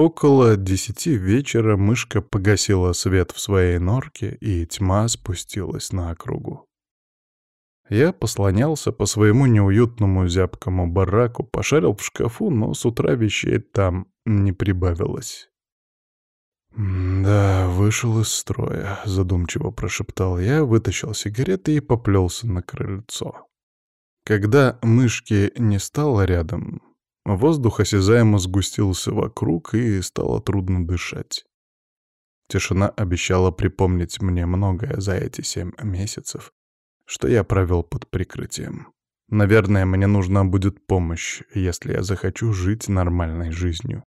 Около десяти вечера мышка погасила свет в своей норке, и тьма спустилась на округу. Я послонялся по своему неуютному зябкому бараку, пошарил в шкафу, но с утра вещей там не прибавилось. «Да, вышел из строя», — задумчиво прошептал я, вытащил сигареты и поплелся на крыльцо. Когда мышки не стало рядом, воздух осязаемо сгустился вокруг, и стало трудно дышать. Тишина обещала припомнить мне многое за эти семь месяцев, что я провел под прикрытием. Наверное, мне нужна будет помощь, если я захочу жить нормальной жизнью.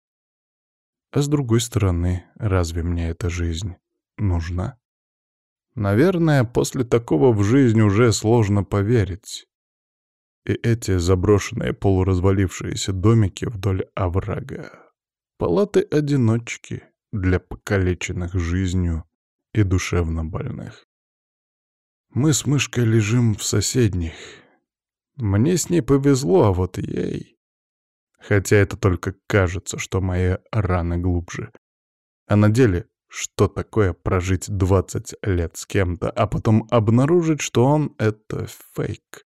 А с другой стороны, разве мне эта жизнь нужна? Наверное, после такого в жизнь уже сложно поверить. И эти заброшенные полуразвалившиеся домики вдоль оврага. Палаты-одиночки для покалеченных жизнью и душевно больных. Мы с мышкой лежим в соседних. Мне с ней повезло, а вот ей... Хотя это только кажется, что мои раны глубже. А на деле, что такое прожить 20 лет с кем-то, а потом обнаружить, что он — это фейк.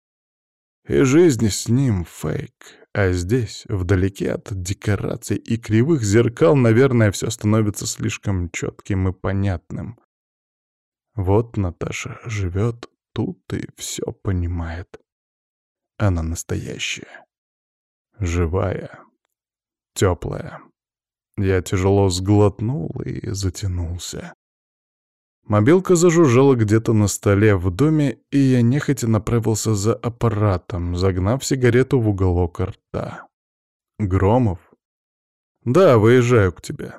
И жизнь с ним фейк. А здесь, вдалеке от декораций и кривых зеркал, наверное, все становится слишком четким и понятным. Вот Наташа живет тут и все понимает. Она настоящая. Живая. Теплая. Я тяжело сглотнул и затянулся. Мобилка зажужжала где-то на столе в доме, и я нехотя направился за аппаратом, загнав сигарету в уголок рта. «Громов?» «Да, выезжаю к тебе.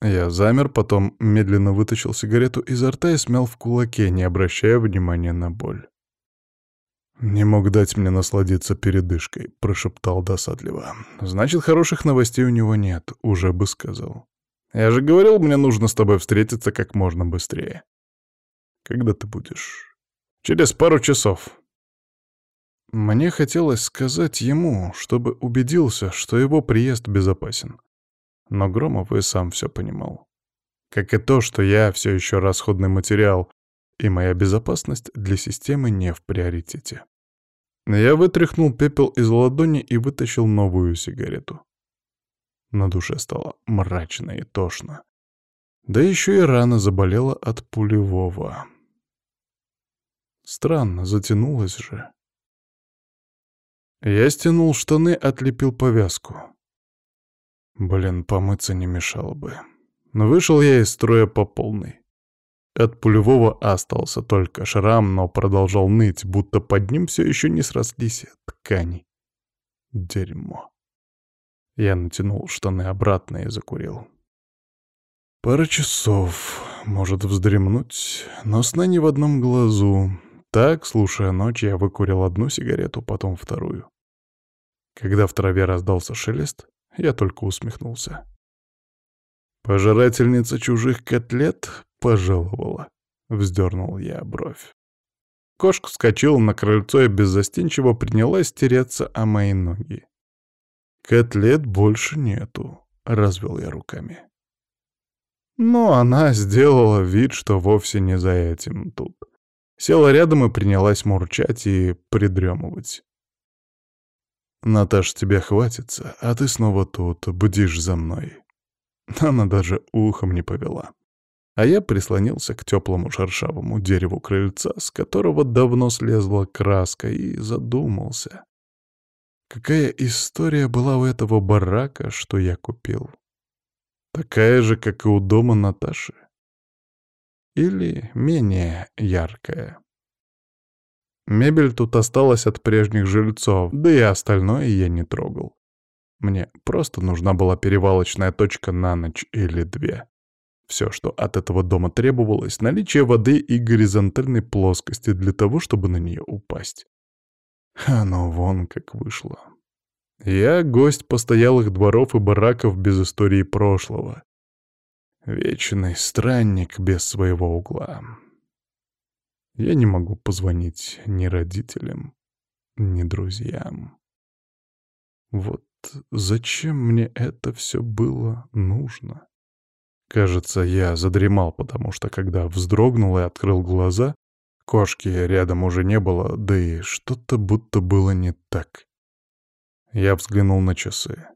Я замер, потом медленно вытащил сигарету изо рта и смял в кулаке, не обращая внимания на боль. «Не мог дать мне насладиться передышкой», — прошептал досадливо. «Значит, хороших новостей у него нет, уже бы сказал. Я же говорил, мне нужно с тобой встретиться как можно быстрее. Когда ты будешь?» «Через пару часов». Мне хотелось сказать ему, чтобы убедился, что его приезд безопасен. Но Громов и сам все понимал. Как и то, что я все еще расходный материал, и моя безопасность для системы не в приоритете. Я вытряхнул пепел из ладони и вытащил новую сигарету. На душе стало мрачно и тошно. Да еще и рана заболела от пулевого. Странно, затянулась же. Я стянул штаны, отлепил повязку. Блин, помыться не мешало бы. Но вышел я из строя по полной. От пулевого остался только шрам, но продолжал ныть, будто под ним все еще не срослись ткани. Дерьмо. Я натянул штаны обратно и закурил. Пара часов, может вздремнуть, но сна не в одном глазу. Так, слушая ночь, я выкурил одну сигарету, потом вторую. Когда в траве раздался шелест, я только усмехнулся. «Пожирательница чужих котлет пожаловала», — вздернул я бровь. Кошка вскочила на крыльцо и беззастенчиво принялась тереться о мои ноги. «Котлет больше нету», — развел я руками. Но она сделала вид, что вовсе не за этим тут. Села рядом и принялась мурчать и придремывать. «Наташ, тебя хватится, а ты снова тут, бдишь за мной». Она даже ухом не повела. А я прислонился к теплому шершавому дереву крыльца, с которого давно слезла краска, и задумался. Какая история была у этого барака, что я купил? Такая же, как и у дома Наташи? Или менее яркая? Мебель тут осталась от прежних жильцов, да и остальное я не трогал. Мне просто нужна была перевалочная точка на ночь или две. Все, что от этого дома требовалось, наличие воды и горизонтальной плоскости для того, чтобы на нее упасть. Оно вон как вышло. Я гость постоялых дворов и бараков без истории прошлого. Вечный странник без своего угла. Я не могу позвонить ни родителям, ни друзьям. Вот зачем мне это все было нужно? Кажется, я задремал, потому что, когда вздрогнул и открыл глаза, кошки рядом уже не было, да и что-то будто было не так. Я взглянул на часы.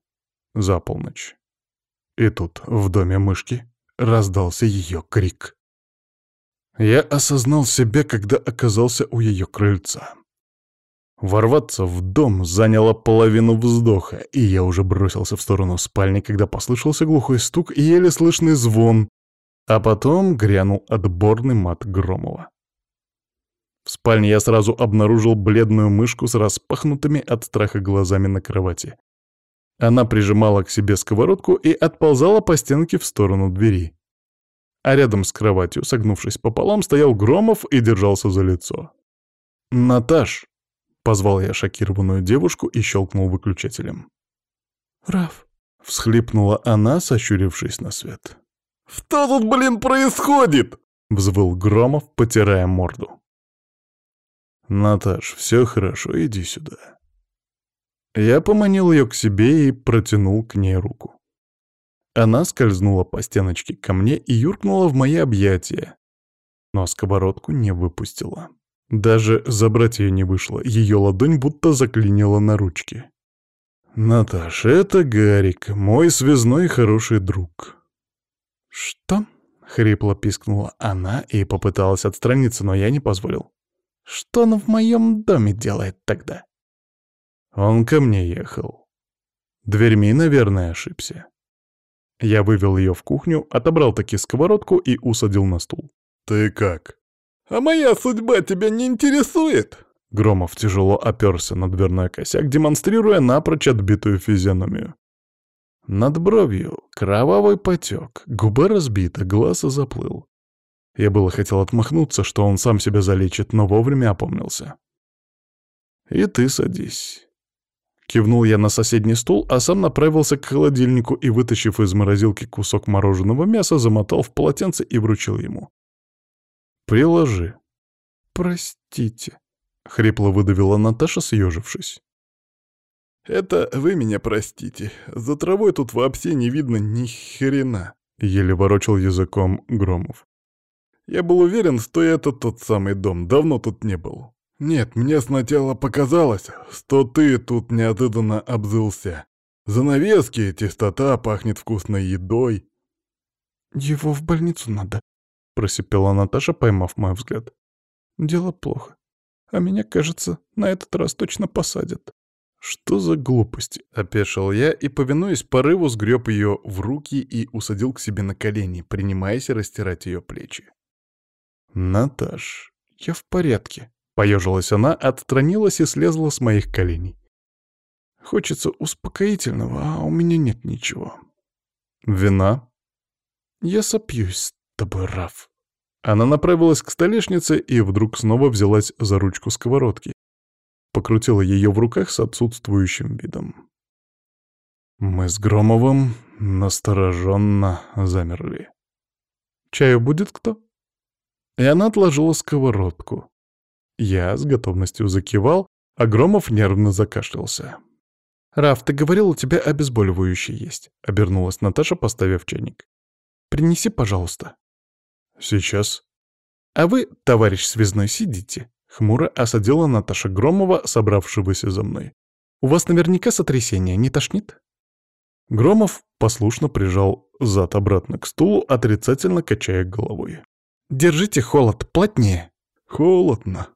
За полночь. И тут, в доме мышки, раздался ее крик. Я осознал себя, когда оказался у ее крыльца. Ворваться в дом заняло половину вздоха, и я уже бросился в сторону спальни, когда послышался глухой стук и еле слышный звон, а потом грянул отборный мат Громова. В спальне я сразу обнаружил бледную мышку с распахнутыми от страха глазами на кровати. Она прижимала к себе сковородку и отползала по стенке в сторону двери. А рядом с кроватью, согнувшись пополам, стоял Громов и держался за лицо. «Наташ!» Позвал я шокированную девушку и щелкнул выключателем. «Раф!» — всхлипнула она, сощурившись на свет. «Что тут, блин, происходит?» — взвыл Громов, потирая морду. «Наташ, все хорошо, иди сюда». Я поманил ее к себе и протянул к ней руку. Она скользнула по стеночке ко мне и юркнула в мои объятия, но сковородку не выпустила. Даже забрать ее не вышло, ее ладонь будто заклинила на ручке. «Наташа, это Гарик, мой связной хороший друг». «Что?» — хрипло пискнула она и попыталась отстраниться, но я не позволил. «Что он в моем доме делает тогда?» Он ко мне ехал. Дверьми, наверное, ошибся. Я вывел ее в кухню, отобрал таки сковородку и усадил на стул. «Ты как?» «А моя судьба тебя не интересует?» Громов тяжело оперся на дверной косяк, демонстрируя напрочь отбитую физиономию. Над бровью кровавый потек, губа разбита, глаз заплыл. Я было хотел отмахнуться, что он сам себя залечит, но вовремя опомнился. «И ты садись». Кивнул я на соседний стул, а сам направился к холодильнику и, вытащив из морозилки кусок мороженого мяса, замотал в полотенце и вручил ему. «Приложи». «Простите», — хрипло выдавила Наташа, съежившись. «Это вы меня простите. За травой тут вообще не видно ни хрена», — еле ворочал языком Громов. «Я был уверен, что это тот самый дом, давно тут не был. Нет, мне сначала показалось, что ты тут неожиданно обзылся. Занавески, чистота, пахнет вкусной едой». «Его в больницу надо», — просипела Наташа, поймав мой взгляд. «Дело плохо. А меня, кажется, на этот раз точно посадят». «Что за глупости?» — опешил я и, повинуясь порыву, сгреб ее в руки и усадил к себе на колени, принимаясь растирать ее плечи. «Наташ, я в порядке», — поежилась она, отстранилась и слезла с моих коленей. «Хочется успокоительного, а у меня нет ничего». «Вина?» «Я сопьюсь тобой, Раф». Она направилась к столешнице и вдруг снова взялась за ручку сковородки. Покрутила ее в руках с отсутствующим видом. Мы с Громовым настороженно замерли. «Чаю будет кто?» И она отложила сковородку. Я с готовностью закивал, а Громов нервно закашлялся. «Раф, ты говорил, у тебя обезболивающее есть», — обернулась Наташа, поставив чайник. «Принеси, пожалуйста». «Сейчас». «А вы, товарищ связной, сидите», — хмуро осадила Наташа Громова, собравшегося за мной. «У вас наверняка сотрясение, не тошнит?» Громов послушно прижал зад обратно к стулу, отрицательно качая головой. «Держите холод плотнее». «Холодно».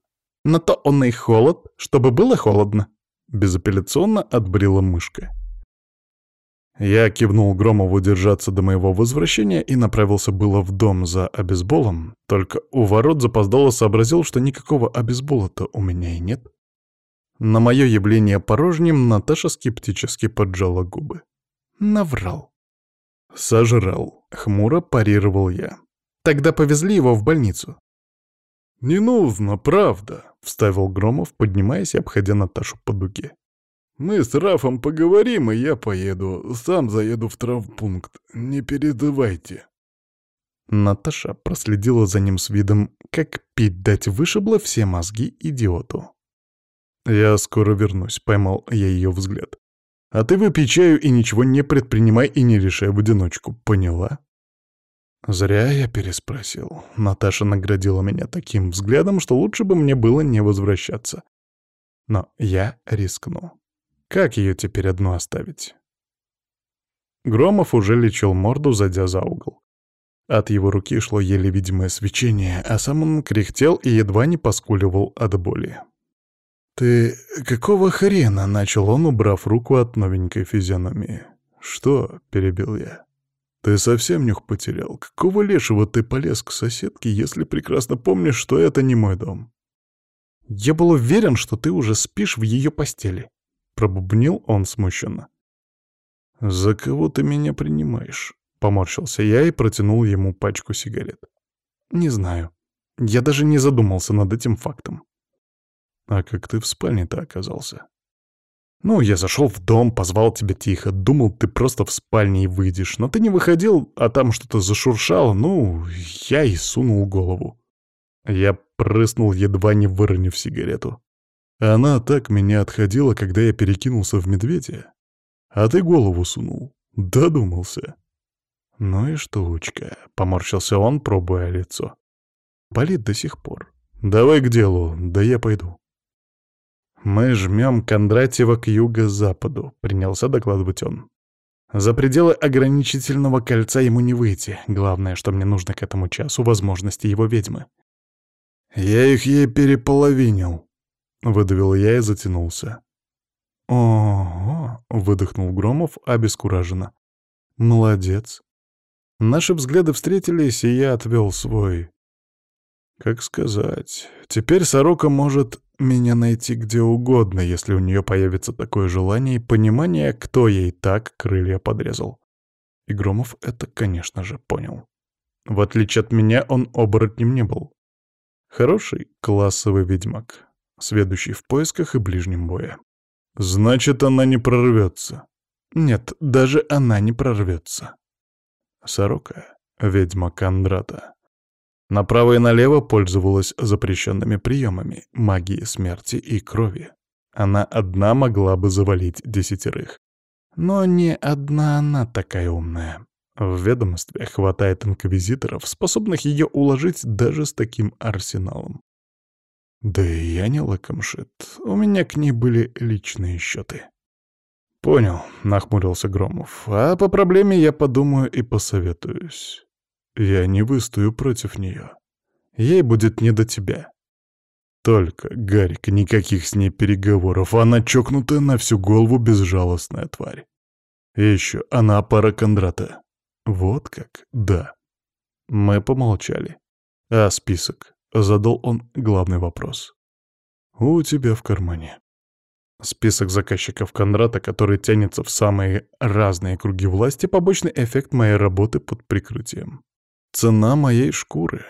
«На то он и холод, чтобы было холодно», — безапелляционно отбрила мышка. Я кивнул Громову держаться до моего возвращения и направился было в дом за обезболом, только у ворот запоздало сообразил, что никакого обезбола-то у меня и нет. На мое явление порожним Наташа скептически поджала губы. Наврал. Сожрал. Хмуро парировал я. Тогда повезли его в больницу. «Не нужно, правда», — вставил Громов, поднимаясь и обходя Наташу по дуге. Мы с Рафом поговорим, и я поеду. Сам заеду в травмпункт. Не передавайте. Наташа проследила за ним с видом, как пить дать вышибло все мозги идиоту. «Я скоро вернусь», — поймал я ее взгляд. А ты выпей чаю и ничего не предпринимай и не решай в одиночку, поняла? Зря я переспросил. Наташа наградила меня таким взглядом, что лучше бы мне было не возвращаться. Но я рискну. Как ее теперь одну оставить? Громов уже лечил морду, зайдя за угол. От его руки шло еле видимое свечение, а сам он кряхтел и едва не поскуливал от боли. «Ты какого хрена?» — начал он, убрав руку от новенькой физиономии. «Что?» — перебил я. «Ты совсем нюх потерял? Какого лешего ты полез к соседке, если прекрасно помнишь, что это не мой дом?» «Я был уверен, что ты уже спишь в ее постели», — пробубнил он смущенно. «За кого ты меня принимаешь?» — поморщился я и протянул ему пачку сигарет. «Не знаю. Я даже не задумался над этим фактом». «А как ты в спальне-то оказался?» «Ну, я зашел в дом, позвал тебя тихо, думал, ты просто в спальне и выйдешь, но ты не выходил, а там что-то зашуршало, ну, я и сунул голову». Я прыснул, едва не выронив сигарету. Она так меня отходила, когда я перекинулся в медведя. А ты голову сунул. Додумался. «Ну и штучка», — поморщился он, пробуя лицо. «Болит до сих пор. Давай к делу, да я пойду». «Мы жмем Кондратьева к юго-западу», — принялся докладывать он. «За пределы ограничительного кольца ему не выйти. Главное, что мне нужно к этому часу возможности его ведьмы». «Я их ей переполовинил», — выдавил я и затянулся. «Ого!» — выдохнул Громов обескураженно. «Молодец. Наши взгляды встретились, и я отвел свой. Как сказать, теперь сорока может меня найти где угодно, если у нее появится такое желание и понимание, кто ей так крылья подрезал. И Громов это, конечно же, понял. В отличие от меня, он оборотнем не был. Хороший классовый ведьмак, сведущий в поисках и ближнем боя. Значит, она не прорвется. Нет, даже она не прорвется. Сорока, ведьма Кондрата, направо и налево пользовалась запрещенными приемами магии смерти и крови. Она одна могла бы завалить десятерых. Но не одна она такая умная. В ведомстве хватает инквизиторов, способных ее уложить даже с таким арсеналом. Да и я не лакомшит, у меня к ней были личные счеты. «Понял», — нахмурился Громов. «А по проблеме я подумаю и посоветуюсь. Я не выстою против нее. Ей будет не до тебя». Только, Гарик, никаких с ней переговоров. Она чокнутая на всю голову безжалостная тварь. Еще она пара Кондрата. Вот как? Да. Мы помолчали. А список? Задал он главный вопрос. У тебя в кармане. Список заказчиков Кондрата, который тянется в самые разные круги власти, побочный эффект моей работы под прикрытием. Цена моей шкуры.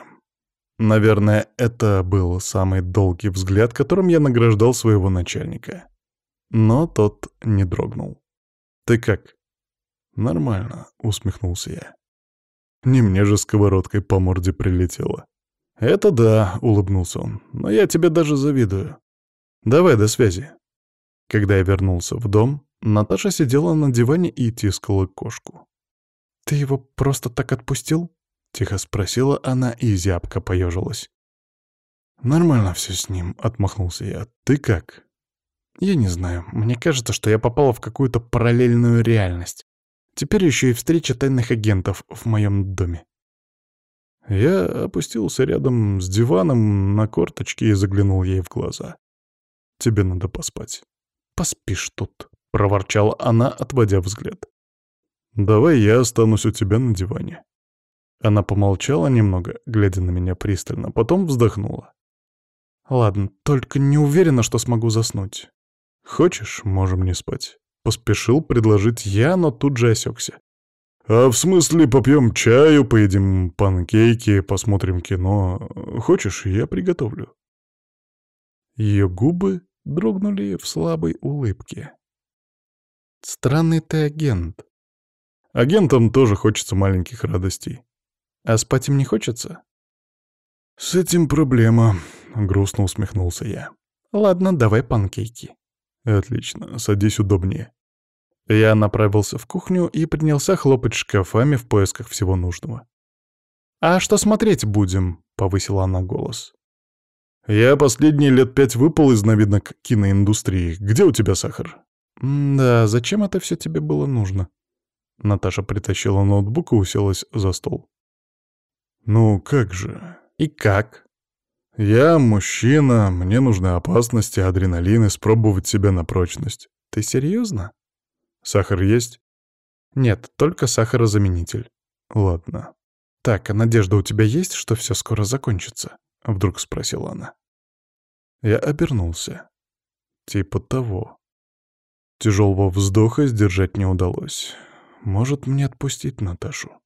Наверное, это был самый долгий взгляд, которым я награждал своего начальника. Но тот не дрогнул. «Ты как?» «Нормально», — усмехнулся я. «Не мне же сковородкой по морде прилетело». «Это да», — улыбнулся он, — «но я тебе даже завидую. Давай, до связи». Когда я вернулся в дом, Наташа сидела на диване и тискала кошку. «Ты его просто так отпустил?» — тихо спросила она, и зябко поежилась. «Нормально все с ним», — отмахнулся я. «Ты как?» «Я не знаю. Мне кажется, что я попала в какую-то параллельную реальность. Теперь еще и встреча тайных агентов в моем доме». Я опустился рядом с диваном на корточки и заглянул ей в глаза. «Тебе надо поспать» поспишь тут», — проворчала она, отводя взгляд. «Давай я останусь у тебя на диване». Она помолчала немного, глядя на меня пристально, потом вздохнула. «Ладно, только не уверена, что смогу заснуть. Хочешь, можем не спать». Поспешил предложить я, но тут же осекся. «А в смысле попьем чаю, поедим панкейки, посмотрим кино? Хочешь, я приготовлю?» Ее губы дрогнули в слабой улыбке. «Странный ты агент. Агентам тоже хочется маленьких радостей. А спать им не хочется?» «С этим проблема», — грустно усмехнулся я. «Ладно, давай панкейки». «Отлично, садись удобнее». Я направился в кухню и принялся хлопать шкафами в поисках всего нужного. «А что смотреть будем?» — повысила она голос. «Я последние лет пять выпал из новинок киноиндустрии. Где у тебя сахар?» «Да, зачем это все тебе было нужно?» Наташа притащила ноутбук и уселась за стол. «Ну, как же?» «И как?» «Я мужчина, мне нужны опасности, адреналин, испробовать себя на прочность». «Ты серьезно? Сахар есть?» «Нет, только сахарозаменитель». «Ладно». «Так, а надежда у тебя есть, что все скоро закончится?» — вдруг спросила она. Я обернулся. Типа того. Тяжелого вздоха сдержать не удалось. Может, мне отпустить Наташу?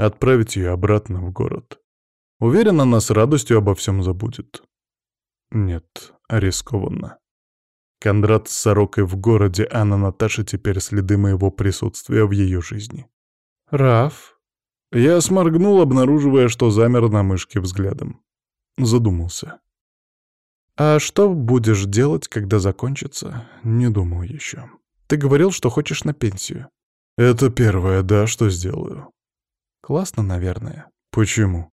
Отправить ее обратно в город? Уверен, она с радостью обо всем забудет. Нет, рискованно. Кондрат с сорокой в городе, а на Наташе теперь следы моего присутствия в ее жизни. «Раф?» Я сморгнул, обнаруживая, что замер на мышке взглядом. Задумался. «А что будешь делать, когда закончится?» «Не думал еще. Ты говорил, что хочешь на пенсию». «Это первое, да, что сделаю». «Классно, наверное». «Почему?»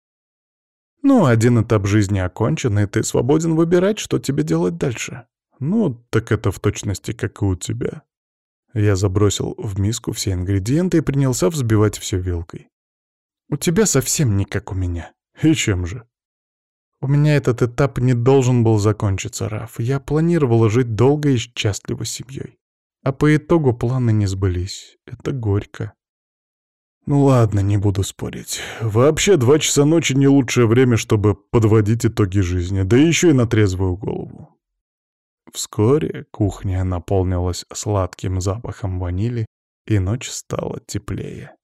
«Ну, один этап жизни окончен, и ты свободен выбирать, что тебе делать дальше». «Ну, так это в точности, как и у тебя». Я забросил в миску все ингредиенты и принялся взбивать все вилкой. «У тебя совсем не как у меня». «И чем же?» «У меня этот этап не должен был закончиться, Раф. Я планировала жить долго и счастливо с семьей. А по итогу планы не сбылись. Это горько». Ну ладно, не буду спорить. Вообще, два часа ночи не лучшее время, чтобы подводить итоги жизни, да еще и на трезвую голову. Вскоре кухня наполнилась сладким запахом ванили, и ночь стала теплее.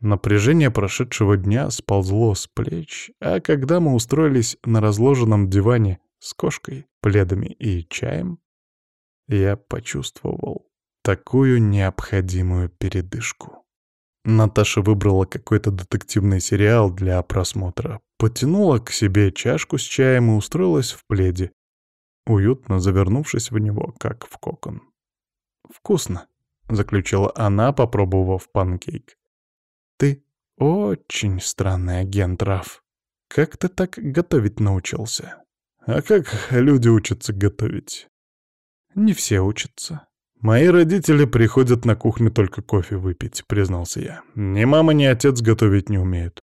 Напряжение прошедшего дня сползло с плеч, а когда мы устроились на разложенном диване с кошкой, пледами и чаем, я почувствовал такую необходимую передышку. Наташа выбрала какой-то детективный сериал для просмотра, потянула к себе чашку с чаем и устроилась в пледе, уютно завернувшись в него, как в кокон. «Вкусно», — заключила она, попробовав панкейк. «Ты очень странный агент, Раф. Как ты так готовить научился?» «А как люди учатся готовить?» «Не все учатся. «Мои родители приходят на кухню только кофе выпить», — признался я. «Ни мама, ни отец готовить не умеют.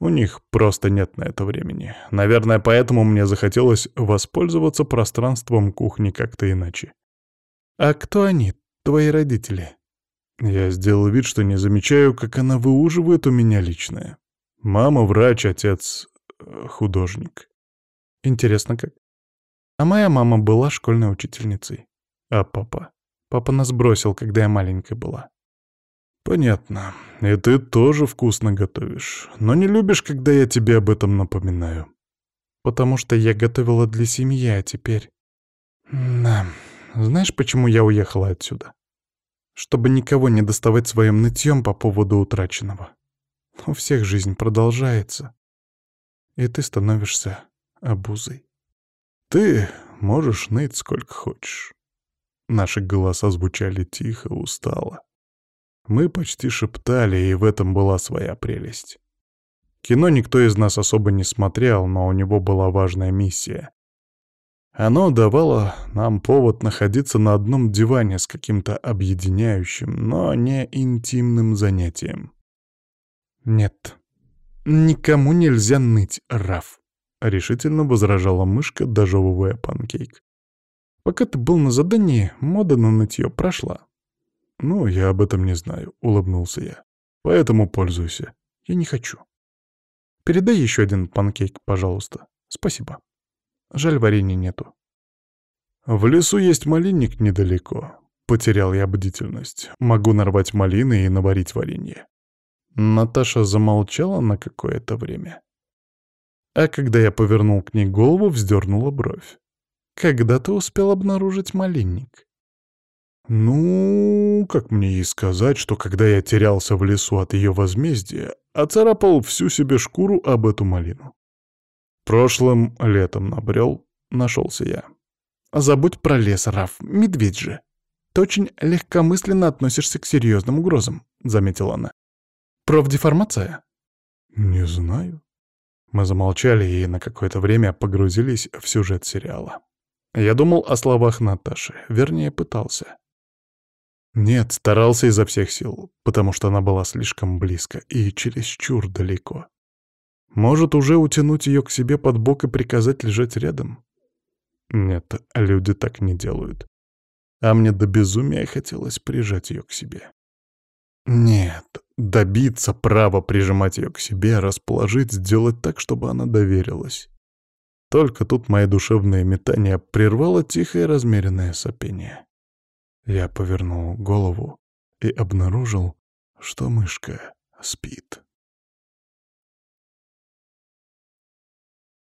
У них просто нет на это времени. Наверное, поэтому мне захотелось воспользоваться пространством кухни как-то иначе». «А кто они, твои родители?» Я сделал вид, что не замечаю, как она выуживает у меня личное. Мама — врач, отец — художник. Интересно как. А моя мама была школьной учительницей. А папа? Папа нас бросил, когда я маленькая была. Понятно. И ты тоже вкусно готовишь. Но не любишь, когда я тебе об этом напоминаю. Потому что я готовила для семьи, а теперь... Да. Знаешь, почему я уехала отсюда? Чтобы никого не доставать своим нытьем по поводу утраченного. У всех жизнь продолжается. И ты становишься обузой. Ты можешь ныть сколько хочешь. Наши голоса звучали тихо, устало. Мы почти шептали, и в этом была своя прелесть. Кино никто из нас особо не смотрел, но у него была важная миссия. Оно давало нам повод находиться на одном диване с каким-то объединяющим, но не интимным занятием. «Нет, никому нельзя ныть, Раф», — решительно возражала мышка, дожевывая панкейк. Пока ты был на задании, мода на нытье прошла. «Ну, я об этом не знаю», — улыбнулся я. «Поэтому пользуйся». «Я не хочу». «Передай еще один панкейк, пожалуйста. Спасибо. Жаль, варенья нету». «В лесу есть малинник недалеко». Потерял я бдительность. Могу нарвать малины и наварить варенье. Наташа замолчала на какое-то время. А когда я повернул к ней голову, вздернула бровь. Когда ты успел обнаружить малинник? Ну, как мне и сказать, что когда я терялся в лесу от ее возмездия, оцарапал всю себе шкуру об эту малину. Прошлым летом набрел, нашелся я. Забудь про лес, Раф, медведь же. «Ты очень легкомысленно относишься к серьезным угрозам», — заметила она. «Профдеформация?» «Не знаю». Мы замолчали и на какое-то время погрузились в сюжет сериала. Я думал о словах Наташи, вернее, пытался. Нет, старался изо всех сил, потому что она была слишком близко и чересчур далеко. Может, уже утянуть ее к себе под бок и приказать лежать рядом? Нет, люди так не делают. А мне до безумия хотелось прижать ее к себе. Нет, добиться права прижимать ее к себе, расположить, сделать так, чтобы она доверилась. Только тут мои душевные метания прервало тихое размеренное сопение. Я повернул голову и обнаружил, что мышка спит.